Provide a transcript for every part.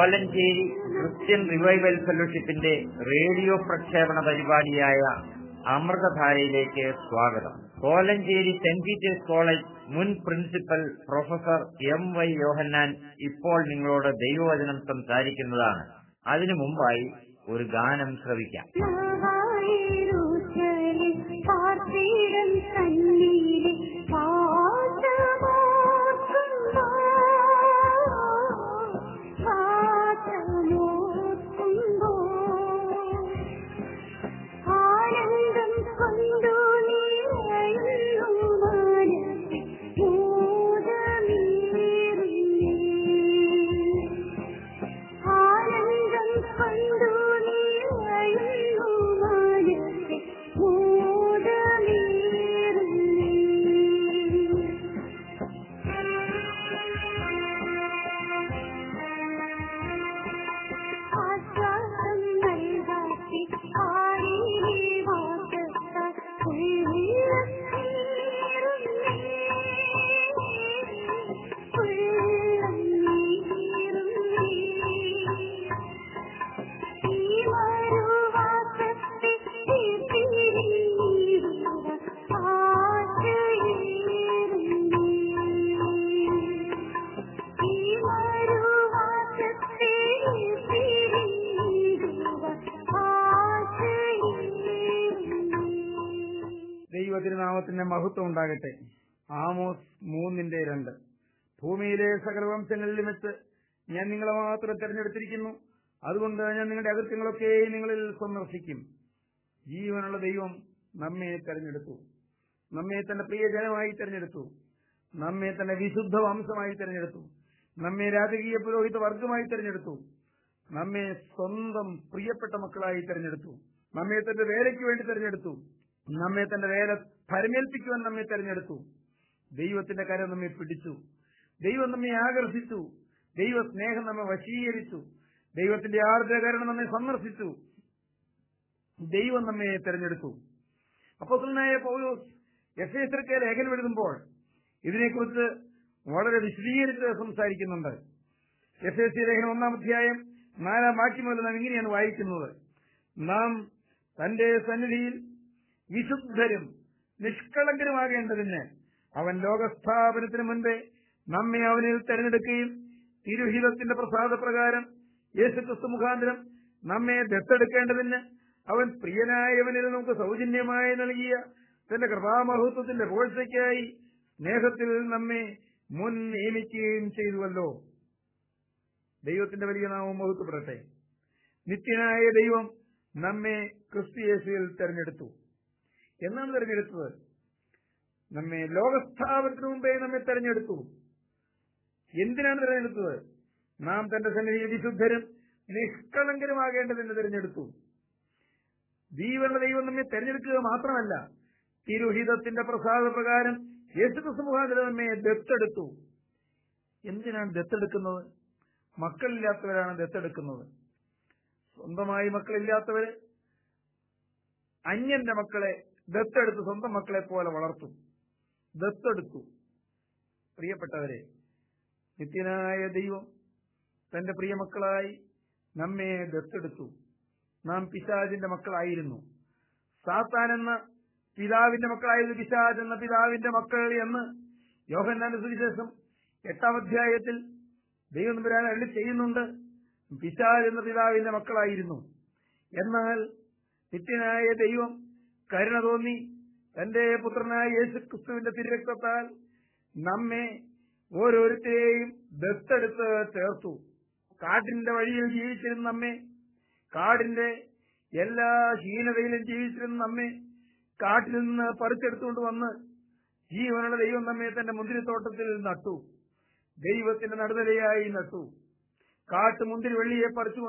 Kolenchery Christian revival ഫെലോഷിപ്പിന്റെ radio പ്രക്ഷേപണ പരിപാടിയായ അമൃതധാരയിലേക്ക് സ്വാഗതം. കോലഞ്ചേരി സെന്റ് പീറ്റേഴ്സ് കോളേജ് മുൻ principal professor M Y Yohannan ഇപ്പോൾ നിങ്ങളോട് ദൈവവചനം സംസാരിക്കുന്നതാണ്. അതിനു മുമ്പായി ഒരു ഗാനം ശ്രവിക്കാം. ഉണ്ടാകട്ടെ. ആമോസ് മൂന്നിന്റെ രണ്ട്. ഭൂമിയിലെ സകല വംശങ്ങളിലും വെച്ച് ഞാൻ നിങ്ങളെ മാത്രം തെരഞ്ഞെടുത്തിരിക്കുന്നു. അതുകൊണ്ട് ഞാൻ നിങ്ങളുടെ അകൃത്യങ്ങളൊക്കെ നിങ്ങളിൽ സന്ദർശിക്കും. ജീവനുള്ള ദൈവം നമ്മെ തെരഞ്ഞെടുത്തു. നമ്മെ തന്റെ പ്രിയജനമായി തെരഞ്ഞെടുത്തു. നമ്മെ തന്റെ വിശുദ്ധ വംശമായി തെരഞ്ഞെടുത്തു. നമ്മെ രാജകീയ പുരോഹിത വർഗമായി തെരഞ്ഞെടുത്തു. നമ്മെ സ്വന്തം പ്രിയപ്പെട്ട മക്കളായി തെരഞ്ഞെടുത്തു. നമ്മെ തന്റെ വേലയ്ക്ക് വേണ്ടി തെരഞ്ഞെടുത്തു. നമ്മെ തന്റെ വേല പരമേൽപ്പിക്കുവാൻ നമ്മെ തെരഞ്ഞെടുത്തു. ദൈവത്തിന്റെ കരം നമ്മെ പിടിച്ചു. ദൈവം നമ്മെ ആകർഷിച്ചു. ദൈവ സ്നേഹം നമ്മെ വശീകരിച്ചു. ദൈവത്തിന്റെ ആർദ്രകരണം നമ്മെ സന്ദർശിച്ചു. ദൈവം നമ്മെ തെരഞ്ഞെടുത്തു. അപ്പോസലനായ പൗലോസ് എഫ് എസർക്ക് ലേഖനം എഴുതുമ്പോൾ ഇതിനെക്കുറിച്ച് വളരെ വിശദീകരിച്ച് സംസാരിക്കുന്നുണ്ട്. എഫ് എസ് സി ലേഖനം ഒന്നാം അധ്യായം നാലാം വാക്യം മുതൽ നാം ഇങ്ങനെയാണ് വായിക്കുന്നത്. നാം തന്റെ സന്നിധിയിൽ വിശുദ്ധരും നിഷ്കളങ്കരുമാകേണ്ടതിന് അവൻ ലോകസ്ഥാപനത്തിന് മുൻപേ നമ്മെ അവനിൽ തെരഞ്ഞെടുക്കുകയും തിരുഹിതത്തിന്റെ പ്രസാദപ്രകാരം യേശുക്രിസ്തു മുഖാന്തരം നമ്മെ ദത്തെടുക്കേണ്ടതിന് അവൻ പ്രിയനായവനിൽ നമുക്ക് സൗജന്യമായി നൽകിയ തന്റെ കൃപാമഹത്വത്തിന്റെ പോഴ്ചയ്ക്കായി സ്നേഹത്തിൽ നമ്മെ മുൻ നിയമിക്കുകയും ചെയ്തുവല്ലോ. ദൈവത്തിന്റെ വലിയ നാമം മഹത്വപ്പെടട്ടെ. നിത്യനായ ദൈവം നമ്മെ ക്രിസ്തുയേശുവിൽ തെരഞ്ഞെടുത്തു. എന്നാണ് തെരഞ്ഞെടുത്തത്. നമ്മെ ലോകസ്ഥാപനത്തിന് മുമ്പേ നമ്മെ തെരഞ്ഞെടുത്തു. എന്തിനാണ് തെരഞ്ഞെടുത്തത്? നാം തന്റെ സന്നിധിയിൽ വിശുദ്ധരും നിഷ്കളങ്കരുമാകേണ്ടതിന് തെരഞ്ഞെടുത്തു. ജീവനുള്ള ദൈവം നമ്മെ തെരഞ്ഞെടുക്കുക മാത്രമല്ല തിരുഹിതത്തിന്റെ പ്രസാദപ്രകാരം യേശുക്രിസ്തു മുഖാന്തരം നമ്മെ ദത്തെടുത്തു. എന്തിനാണ് ദത്തെടുക്കുന്നത്? മക്കളില്ലാത്തവരാണ് ദത്തെടുക്കുന്നത്. സ്വന്തമായി മക്കളില്ലാത്തവര് അന്യന്റെ മക്കളെ ദത്തെടുത്ത് സ്വന്തം മക്കളെ പോലെ വളർത്തും. ദത്തെടുത്തു. പ്രിയപ്പെട്ടവരെ നിത്യനായ ദൈവം തന്റെ പ്രിയ മക്കളായി നമ്മെ ദത്തെടുത്തു. നാം പിശാജിന്റെ മക്കളായിരുന്നു. സാത്താൻ എന്ന പിതാവിന്റെ മക്കളായിരുന്നു പിശാജ് എന്ന പിതാവിന്റെ മക്കൾ എന്ന് യോഹന്നാന്റെ സുവിശേഷം എട്ടാം അധ്യായത്തിൽ ദൈവം വരാൻ അള്ളി ചെയ്യുന്നുണ്ട്. പിശാജ് എന്ന പിതാവിന്റെ മക്കളായിരുന്നു. എന്നാൽ നിത്യനായ ദൈവം കരുണ തോന്നി തന്റെ പുത്രനായ യേശു ക്രിസ്തുവിന്റെ തിരുരക്തത്താൽ നമ്മെ ഓരോരുത്തരെയും ദത്തെടുത്ത് ചേർത്തു. കാട്ടിന്റെ വഴിയിൽ ജീവിച്ചിരുന്ന നമ്മെ കാടിന്റെ എല്ലാ ഹീനതയിലും ജീവിച്ചിരുന്ന നമ്മെ കാട്ടിൽ നിന്ന് പറിച്ചെടുത്തുകൊണ്ട് വന്ന് ജീവനുള്ള ദൈവം നമ്മെ തന്റെ മുന്തിരിത്തോട്ടത്തിൽ നട്ടു. ദൈവത്തിന്റെ നടുതലയായി നട്ടു. കാട്ടു മുന്തിരി വെള്ളിയെ പറിച്ചു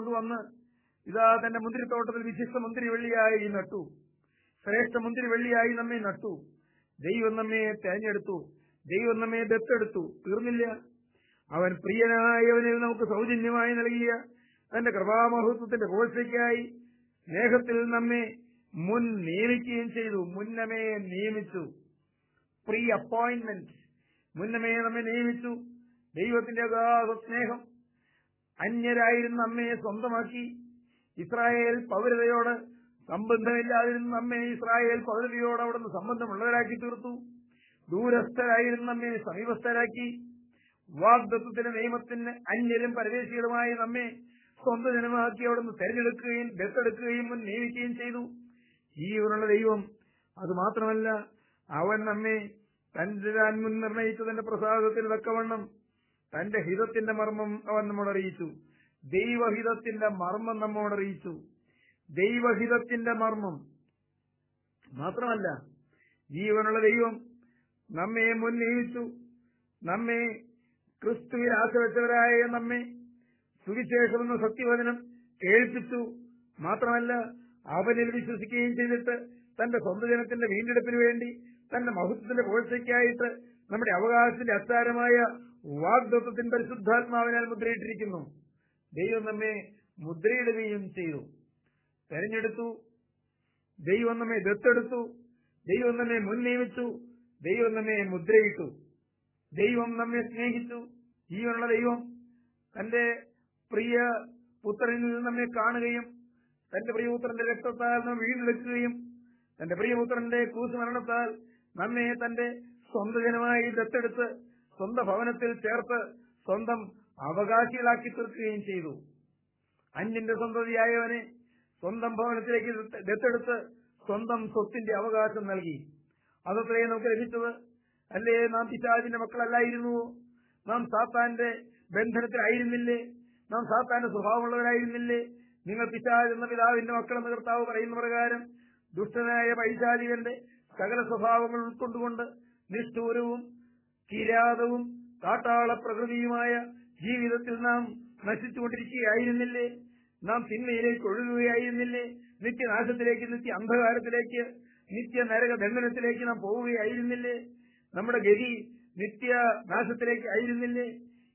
ഇതാ തന്റെ മുന്തിരിത്തോട്ടത്തിൽ വിശിഷ്ട മുന്തിരി വെള്ളിയായി നട്ടു. ശ്രേഷ്ഠ മുന്തിരി വെള്ളിയായി നമ്മെ നട്ടു. ദൈവം നമ്മെ തെരഞ്ഞെടുത്തു ദൈവം നമ്മെ ദത്തെടുത്തു. തീർന്നില്ല. അവൻ പ്രിയനായവനിൽ നമുക്ക് സൗജന്യമായി നൽകിയ തന്റെ കൃപാമഹത്വത്തിന്റെ കോഴ്ചയ്ക്കായി സ്നേഹത്തിൽ നമ്മെ മുൻ നിയമിക്കുകയും ചെയ്തു. മുന്നമേ നിയമിച്ചു. Pre appointment. മുന്നമേ നമ്മെ നിയമിച്ചു. ദൈവത്തിന്റെ അഗാധ സ്നേഹം അന്യരായിരുന്ന അമ്മയെ സ്വന്തമാക്കി. ഇസ്രായേൽ പൗരതയോട് സംബന്ധമില്ലാതിരുന്ന നമ്മെ ഇസ്രായേൽ പദ്ധതിയോട് അവിടുന്ന് സംബന്ധമുള്ളവരാക്കി തീർത്തു. ദൂരസ്ഥരായിരുന്ന നമ്മെ സമീപസ്ഥരാക്കി. വാഗ്ദത്വത്തിന്റെ നിയമത്തിന് അന്യരും പരദേശികളുമായി നമ്മെ സ്വന്തം ജനമാക്കി അവിടുന്ന് തെരഞ്ഞെടുക്കുകയും ദത്തെടുക്കുകയും മുൻ നിയമിക്കുകയും ചെയ്തു. ജീവനുള്ള ദൈവം അത് മാത്രമല്ല അവൻ നമ്മെ തന്റെ താൻ മുൻ നിർണയിച്ചതിന്റെ പ്രസാദത്തിൽ തക്കവണ്ണം തന്റെ ഹിതത്തിന്റെ മർമ്മം അവൻ നമ്മോട് അറിയിച്ചു. ദൈവഹിതത്തിന്റെ മർമ്മം നമ്മോട് അറിയിച്ചു. ദൈവഹിതത്തിന്റെ മർമ്മം. മാത്രമല്ല ജീവനുള്ള ദൈവം നമ്മെ മുന്നേയിച്ചു നമ്മെ ക്രിസ്തുവിൽ ആശ്രയിച്ചവരായ നമ്മെ സുവിശേഷമെന്ന സത്യവചനം കേൾപ്പിച്ചു. മാത്രമല്ല അവനിൽ വിശ്വസിക്കുകയും ചെയ്തിട്ട് തന്റെ സ്വന്തം ജനത്തിന്റെ വീണ്ടെടുപ്പിന് വേണ്ടി തന്റെ മഹത്വത്തിന്റെ കോഴ്ചയ്ക്കായിട്ട് നമ്മുടെ അവകാശത്തിന്റെ അസാരമായ വാഗ്ദത്വത്തിന് പരിശുദ്ധാത്മാവിനാൽ മുദ്രയിട്ടിരിക്കുന്നു. ദൈവം നമ്മെ മുദ്രയിടുകയും ചെയ്തു. തെരഞ്ഞെടുത്തു. ദൈവം നമ്മെ ദത്തെടുത്തു. ദൈവം നമ്മെ മുൻ നിയമിച്ചു ദൈവം നമ്മെ മുദ്രയിട്ടു. ദൈവം നമ്മെ സ്നേഹിച്ചു. ജീവനുള്ള ദൈവം. തന്റെ പ്രിയ പുത്രനിൽ നിന്ന് നമ്മെ കാണുകയും തന്റെ പ്രിയപുത്രന്റെ രക്തത്താൽ നമ്മെ വീണ്ടെടുക്കുകയും തന്റെ പ്രിയപുത്രന്റെ കൂസുമരണത്താൽ നമ്മെ തന്റെ സ്വന്തജനമായി ദത്തെടുത്ത് സ്വന്ത ഭവനത്തിൽ ചേർത്ത് സ്വന്തം അവകാശികളാക്കി തീർക്കുകയും ചെയ്തു. അന്യന്റെ സന്തതിയായവനെ സ്വന്തം ഭവനത്തിലേക്ക് ദത്തെടുത്ത് സ്വന്തം സ്വത്തിന്റെ അവകാശം നൽകി. അതത്രേ നമുക്ക് ലഭിച്ചത്. അല്ലേ നാം പിശാചിന്റെ മക്കളല്ലായിരുന്നു. നാം സാത്താന്റെ ബന്ധനത്തിലായിരുന്നില്ലേ? നാം സാത്താന്റെ സ്വഭാവമുള്ളവരായിരുന്നില്ലേ? നിങ്ങൾ പിശാജ് എന്ന പിതാവിന്റെ മക്കളെന്ന് കർത്താവ് പറയുന്ന പ്രകാരം ദുഷ്ടനായ പൈശാചികന്റെ സകല സ്വഭാവങ്ങൾ ഉൾക്കൊണ്ടുകൊണ്ട് നിഷ്ഠൂരവും കിരാതവും കാട്ടാള പ്രകൃതിയുമായ ജീവിതത്തിൽ നാം നശിച്ചുകൊണ്ടിരിക്കുകയായിരുന്നില്ലേ? നാം തിന്മയിലേക്ക് ഒഴുകുകയായിരുന്നില്ലേ? നിത്യനാശത്തിലേക്ക് നിത്യ അന്ധകാരത്തിലേക്ക് നിത്യ നരക നാം പോവുകയായിരുന്നില്ലേ? നമ്മുടെ ഗതി നിത്യ നാശത്തിലേക്ക് ആയിരുന്നില്ലേ?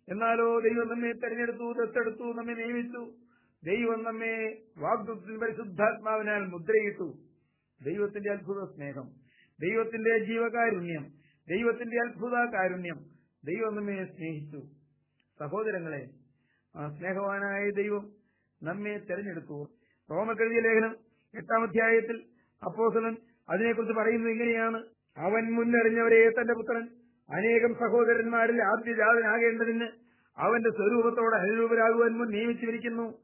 എന്നാലോ ദൈവം നമ്മെ തെരഞ്ഞെടുത്തു ദത്തെടുത്തു നമ്മെ നിയമിച്ചു. ദൈവം നമ്മെ വാഗ്ദത്തിൽ പരിശുദ്ധാത്മാവിനാൽ മുദ്രയിട്ടു. ദൈവത്തിന്റെ അത്ഭുത സ്നേഹം ദൈവത്തിന്റെ ജീവകാരുണ്യം ദൈവത്തിന്റെ അത്ഭുത കാരുണ്യം. ദൈവം നമ്മെ സ്നേഹിച്ചു. സഹോദരങ്ങളെ ആ സ്നേഹവാനായ ദൈവം നമ്മെ തെരഞ്ഞെടുത്തു റോമക്കെഴുതിയ ലേഖനം എട്ടാം അധ്യായത്തിൽ അപ്പോസലൻ അതിനെക്കുറിച്ച് പറയുന്നത് ഇങ്ങനെയാണ്. അവൻ മുന്നറിഞ്ഞവരെ തന്റെ പുത്രൻ അനേകം സഹോദരന്മാരിൽ ആദ്യജാതനാകേണ്ടതിന് അവന്റെ സ്വരൂപത്തോടെ അനുരൂപരാകുവാൻ മുൻ നിയമിച്ചിരിക്കുന്നു.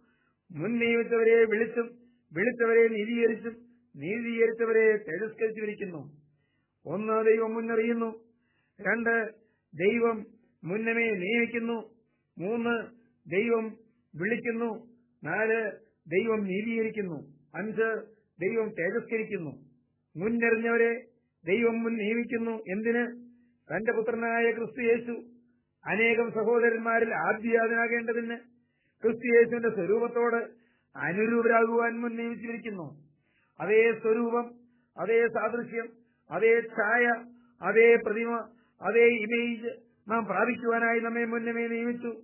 മുൻ നിയമിച്ചവരെ വിളിച്ചും വിളിച്ചവരെ നീതീകരിച്ചും നീതീകരിച്ചവരെ തിരസ്കരിച്ചിരിക്കുന്നു ഒന്ന് ദൈവം മുന്നറിയുന്നു. രണ്ട് ദൈവം മുന്നമേ നിയമിക്കുന്നു. മൂന്ന് ദൈവം വിളിക്കുന്നു. നാല് ദൈവം നീതീകരിക്കുന്നു. അഞ്ച് ദൈവം തേജസ്കരിക്കുന്നു. മുന്നറിഞ്ഞവരെ ദൈവം മുൻ നിയമിക്കുന്നു. എന്തിന്? തന്റെ പുത്രനായ ക്രിസ്തു യേശു അനേകം സഹോദരന്മാരിൽ ആദ്യജാതനാകേണ്ടതിന് ക്രിസ്തു യേശുവിന്റെ സ്വരൂപത്തോട് അനുരൂപരാകുവാൻ മുൻ നിയമിച്ചിരിക്കുന്നു. അതേ സ്വരൂപം അതേ സാദൃശ്യം അതേ ഛായ അതേ പ്രതിമ അതേ ഇമേജ് നാം പ്രാപിക്കുവാനായി നമ്മെ മുന്നമേ നിയമിച്ചു.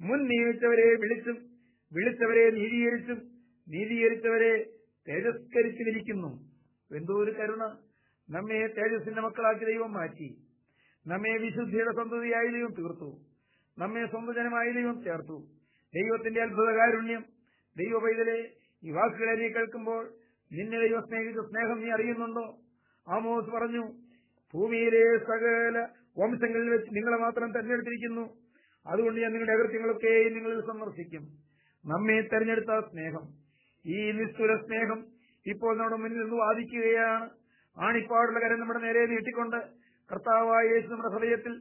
മുൻ നിയമിച്ചവരെ വിളിച്ചും വിളിച്ചവരെ നീതീകരിച്ചും നീതീകരിച്ചവരെ തേജസ്കരിച്ചിരിക്കുന്നു എന്തോ ഒരു കരുണ. നമ്മെ തേജസ്സിന്റെ മക്കളാക്കി ദൈവം മാറ്റി. നമ്മെ വിശുദ്ധിയുടെ സന്തതിയായി ദൈവം തീർത്തു. നമ്മെ സ്വന്തജനമായി ദൈവം ചേർത്തു. ദൈവത്തിന്റെ അത്ഭുത കാരുണ്യം ദൈവ പൈതലെ ഈ വാക്കുകളെ നീ കേൾക്കുമ്പോൾ നിന്നെ ദൈവം സ്നേഹിച്ച സ്നേഹം നീ അറിയുന്നുണ്ടോ? ആമോസ് പറഞ്ഞു ഭൂമിയിലെ സകല വംശങ്ങളിൽ വെച്ച് നിങ്ങളെ മാത്രം തെരഞ്ഞെടുത്തിരിക്കുന്നു. അതുകൊണ്ട് ഞാൻ നിങ്ങളുടെ അകൃത്യങ്ങളൊക്കെ നിങ്ങളിൽ സന്ദർശിക്കും. നമ്മെ തെരഞ്ഞെടുത്ത സ്നേഹം. ഈ നിസ്തുല സ്നേഹം ഇപ്പോൾ നമ്മുടെ മുന്നിൽ നിന്ന് വാദിക്കുകയാണ്. ആണിപ്പാടുള്ള കരം നമ്മുടെ നേരെ നീട്ടിക്കൊണ്ട് കർത്താവായ യേശു നമ്മുടെ ഹൃദയത്തിൽ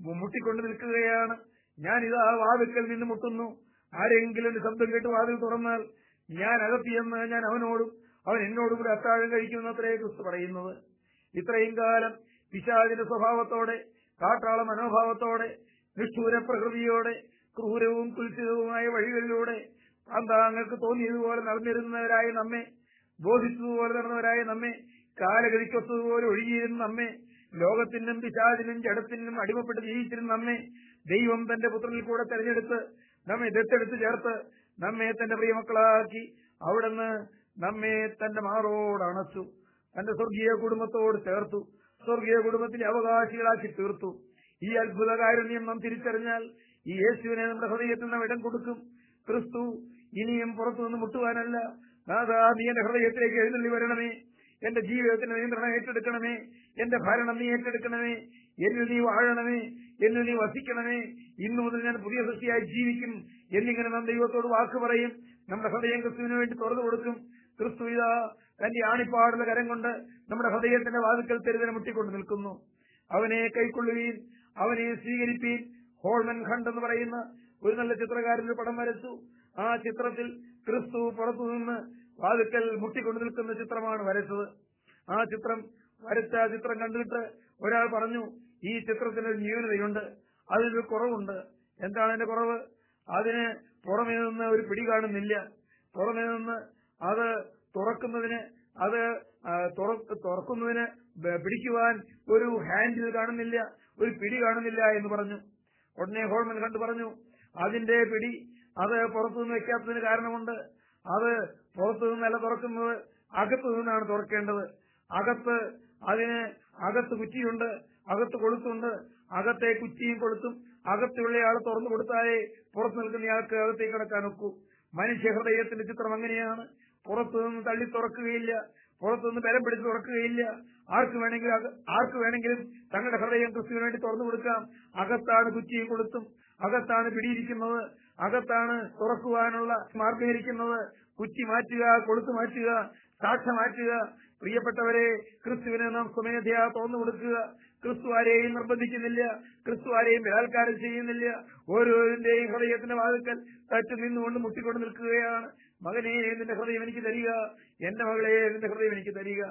മുട്ടിക്കൊണ്ട് നിൽക്കുകയാണ്. ഞാൻ ഇതാ വാതിക്കൽ നിന്ന് മുട്ടുന്നു. ആരെങ്കിലും ശബ്ദം കേട്ട് വാതിൽ തുറന്നാൽ ഞാൻ അകത്തിയെന്ന് ഞാൻ അവനോടും അവൻ എന്നോടും കൂടി അത്താഴം കഴിക്കുമെന്ന് അത്രേ ക്രിസ്തു പറയുന്നത്. ഇത്രയും കാലം പിശാചിന്റെ സ്വഭാവത്തോടെ കാട്ടാള മനോഭാവത്തോടെ നിഷ്ഠൂര പ്രകൃതിയോടെ ക്രൂരവും കുൽസിതവുമായ വഴികളിലൂടെ താങ്കൾക്ക് തോന്നിയതുപോലെ നടന്നിരുന്നവരായ നമ്മെ ബോധിച്ചതുപോലെ നടന്നവരായ നമ്മെ കാലഗതിക്കൊത്തതുപോലെ ഒഴുകിയിരുന്ന നമ്മെ ലോകത്തിനും പിശാചിനും ജഡത്തിനും അടിമപ്പെട്ട് ജീവിച്ചിരുന്ന നമ്മെ ദൈവം തന്റെ പുത്രനിൽ കൂടെ തെരഞ്ഞെടുത്ത് നമ്മെ ദത്തെടുത്ത് ചേർത്ത് നമ്മെ തന്റെ പ്രിയമക്കളാക്കി അവിടുന്ന് നമ്മെ തന്റെ മാറോട് അണച്ചു തന്റെ സ്വർഗീയ കുടുംബത്തോട് ചേർത്തു സ്വർഗീയ കുടുംബത്തിന്റെ അവകാശികളാക്കി തീർത്തു. ഈ അത്ഭുത കാരുണ്യം നാം തിരിച്ചറിഞ്ഞാൽ ഈ യേശുവിനെ നമ്മുടെ ഹൃദയത്തിൽ നാം ഇടം കൊടുക്കും. ക്രിസ്തു ഇനിയും പുറത്തുനിന്ന് മുട്ടുവാനല്ല. നാഥാ നീ എന്റെ ഹൃദയത്തിലേക്ക് എഴുന്നള്ളി വരണമേ. എന്റെ ജീവിതത്തിന്റെ നിയന്ത്രണം ഏറ്റെടുക്കണമേ. എന്റെ ഭരണം നീ ഏറ്റെടുക്കണമേ. എന്നു നീ വാഴണമേ. എന്നു നീ വസിക്കണമേ. ഇന്നു മുതൽ ഞാൻ പുതിയ സൃഷ്ടിയായി ജീവിക്കും എന്നിങ്ങനെ നാം ദൈവത്തോട് വാക്ക് പറയും. നമ്മുടെ ഹൃദയം ക്രിസ്തുവിന് വേണ്ടി തുറന്നു കൊടുക്കും. ക്രിസ്തു ഇതാ തന്റെ ആണിപ്പാടുള്ള കരം കൊണ്ട് നമ്മുടെ ഹൃദയത്തിന്റെ വാതുക്കൽ തെരുവിനെ മുട്ടിക്കൊണ്ട് നിൽക്കുന്നു. അവനെ കൈക്കൊള്ളുകയും അവനെ സ്വീകരിപ്പീൻ ഹോൾമൻ ഖണ്ഡ് എന്ന് പറയുന്ന ഒരു നല്ല ചിത്രകാരൻ ഒരു പടം വരച്ചു. ആ ചിത്രത്തിൽ ക്രിസ്തു പുറത്തുനിന്ന് വാതുക്കൽ മുട്ടിക്കൊണ്ടു നിൽക്കുന്ന ചിത്രമാണ് വരച്ചത്. ആ ചിത്രം വരച്ച ആ ചിത്രം കണ്ടിട്ട് ഒരാൾ പറഞ്ഞു ഈ ചിത്രത്തിന് ഒരു ന്യൂനതയുണ്ട് അതിനൊരു കുറവുണ്ട്. എന്താണ് അതിന്റെ കുറവ്? അതിന് പുറമേ നിന്ന് ഒരു പിടി കാണുന്നില്ല. പുറമേ നിന്ന് അത് തുറക്കുന്നതിന് അത് തുറക്കുന്നതിന് പിടിക്കുവാൻ ഒരു ഹാൻഡിൽ കാണുന്നില്ല ഒരു പിടി കാണുന്നില്ല എന്ന് പറഞ്ഞു. ഉടനെ ഹോൾമൻ കണ്ടു പറഞ്ഞു അതിന്റെ പിടി അത് പുറത്തുനിന്ന് വെക്കാത്തതിന് കാരണമുണ്ട്. അത് പുറത്തു അല്ല തുറക്കുന്നത് അകത്തു നിന്നാണ് തുറക്കേണ്ടത്. അകത്ത് അതിന് അകത്ത് കുറ്റിയുണ്ട് അകത്ത് കൊളുത്തുണ്ട് അകത്തെ കുറ്റിയും കൊളുത്തും. അകത്തുള്ളയാൾ തുറന്നു കൊടുത്താലേ പുറത്തു നിൽക്കുന്നയാൾക്ക് അകത്തേക്ക് കിടക്കാൻ ഒക്കൂ. മനുഷ്യ ഹൃദയത്തിന്റെ ചിത്രം അങ്ങനെയാണ്. പുറത്തുനിന്ന് തള്ളി തുറക്കുകയില്ല. പുറത്തു നിന്ന് ബലം പിടിച്ച് തുറക്കുകയില്ല. ആർക്ക് വേണമെങ്കിലും ആർക്ക് വേണമെങ്കിലും തങ്ങളുടെ ഹൃദയം ക്രിസ്തുവിന് വേണ്ടി തുറന്നു കൊടുക്കാം. അകത്താണ് കുറ്റിയും കൊടുത്തും അകത്താണ് പിടിയിരിക്കുന്നത്. അകത്താണ് തുറക്കുവാനുള്ള മാർഗമിരിക്കുന്നത് കുറ്റി മാറ്റുക കൊളുത്തു മാറ്റുക സാക്ഷ മാറ്റുക. പ്രിയപ്പെട്ടവരെ ക്രിസ്തുവിനെ നാം സ്വമേധയാ തുറന്നു കൊടുക്കുക. ക്രിസ്തു ആരെയും നിർബന്ധിക്കുന്നില്ല. ക്രിസ്തു ആരെയും ബലാത്കാരം ചെയ്യുന്നില്ല. ഓരോരുടെയും ഹൃദയത്തിന്റെ വാതുക്കൽ തച്ചു നിന്നുകൊണ്ട് മുട്ടിക്കൊണ്ട് നിൽക്കുകയാണ്. മകനെ നിന്റെ ഹൃദയം എനിക്ക് തരിക. എന്റെ മകളെ നിന്റെ ഹൃദയം എനിക്ക് തരിക.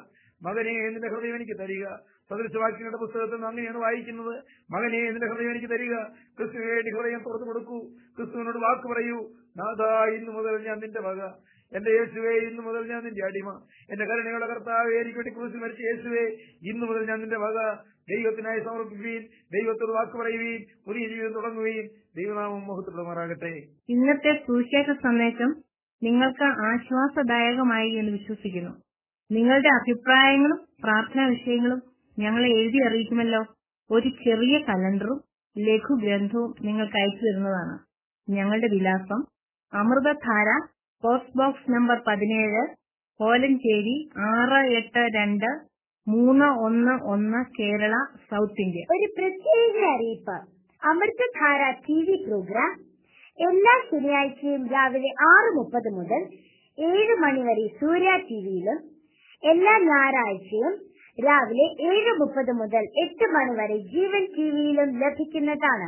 മകനെ നിന്റെ ഹൃദയം എനിക്ക് തരിക. സദൃശവാക്യങ്ങളുടെ പുസ്തകത്തിൽ നിന്ന് അങ്ങനെയാണ് വായിക്കുന്നത്. മകനെ നിന്റെ ഹൃദയം എനിക്ക് തരിക. ക്രിസ്തുവിന് വേണ്ടി ഹൃദയം തുറന്നു കൊടുക്കൂ. ക്രിസ്തുവിനോട് വാക്ക് പറയൂ. നാഥാ ഇന്നു മുതൽ ഞാൻ നിന്റെ മക. എന്റെ യേശുവേ ഇന്നു മുതൽ ഞാൻ നിന്റെ അടിമ. എന്റെ കരുണയുടെ കർത്താവേ എനിക്ക് വേണ്ടി കുറിച്ച് മരിച്ച യേശുവേ ഇന്നു മുതൽ ഞാൻ നിന്റെ വക ദൈവത്തിനായി സമർപ്പിക്കുകയും ദൈവത്തോട് വാക്ക് പറയുകയും പുതിയ ജീവിതം തുടങ്ങുകയും ദൈവനാമം മുഖത്തുള്ളമാറാകട്ടെ ഇന്നത്തെ സുവിശേഷ സന്ദേശം നിങ്ങൾക്ക് ആശ്വാസദായകമായി എന്ന് വിശ്വസിക്കുന്നു. നിങ്ങളുടെ അഭിപ്രായങ്ങളും പ്രാർത്ഥനാ വിഷയങ്ങളും ഞങ്ങളെ എഴുതി അറിയിക്കുമല്ലോ. ഒരു ചെറിയ കലണ്ടറും ലഘുഗ്രന്ഥവും നിങ്ങൾക്ക് അയച്ചു തരുന്നതാണ്. ഞങ്ങളുടെ വിലാസം അമൃതധാര പോസ്റ്റ് ബോക്സ് നമ്പർ പതിനേഴ് കോലഞ്ചേരി ആറ് എട്ട് രണ്ട് മൂന്ന് ഒന്ന് ഒന്ന് കേരള സൗത്ത് ഇന്ത്യ. ഒരു പ്രത്യേക അറിയിപ്പ്. അമൃതധാര ടി വി പ്രോഗ്രാം എല്ലാ ശനിയാഴ്ചയും രാവിലെ ആറ് മുപ്പത് മുതൽ ഏഴ് മണിവരെ സൂര്യ ടിവിയിലും എല്ലാ ഞായറാഴ്ചയും രാവിലെ ഏഴ് മുപ്പത് മുതൽ എട്ട് മണിവരെ ജീവൻ ടിവിയിലും ലഭിക്കുന്നതാണ്.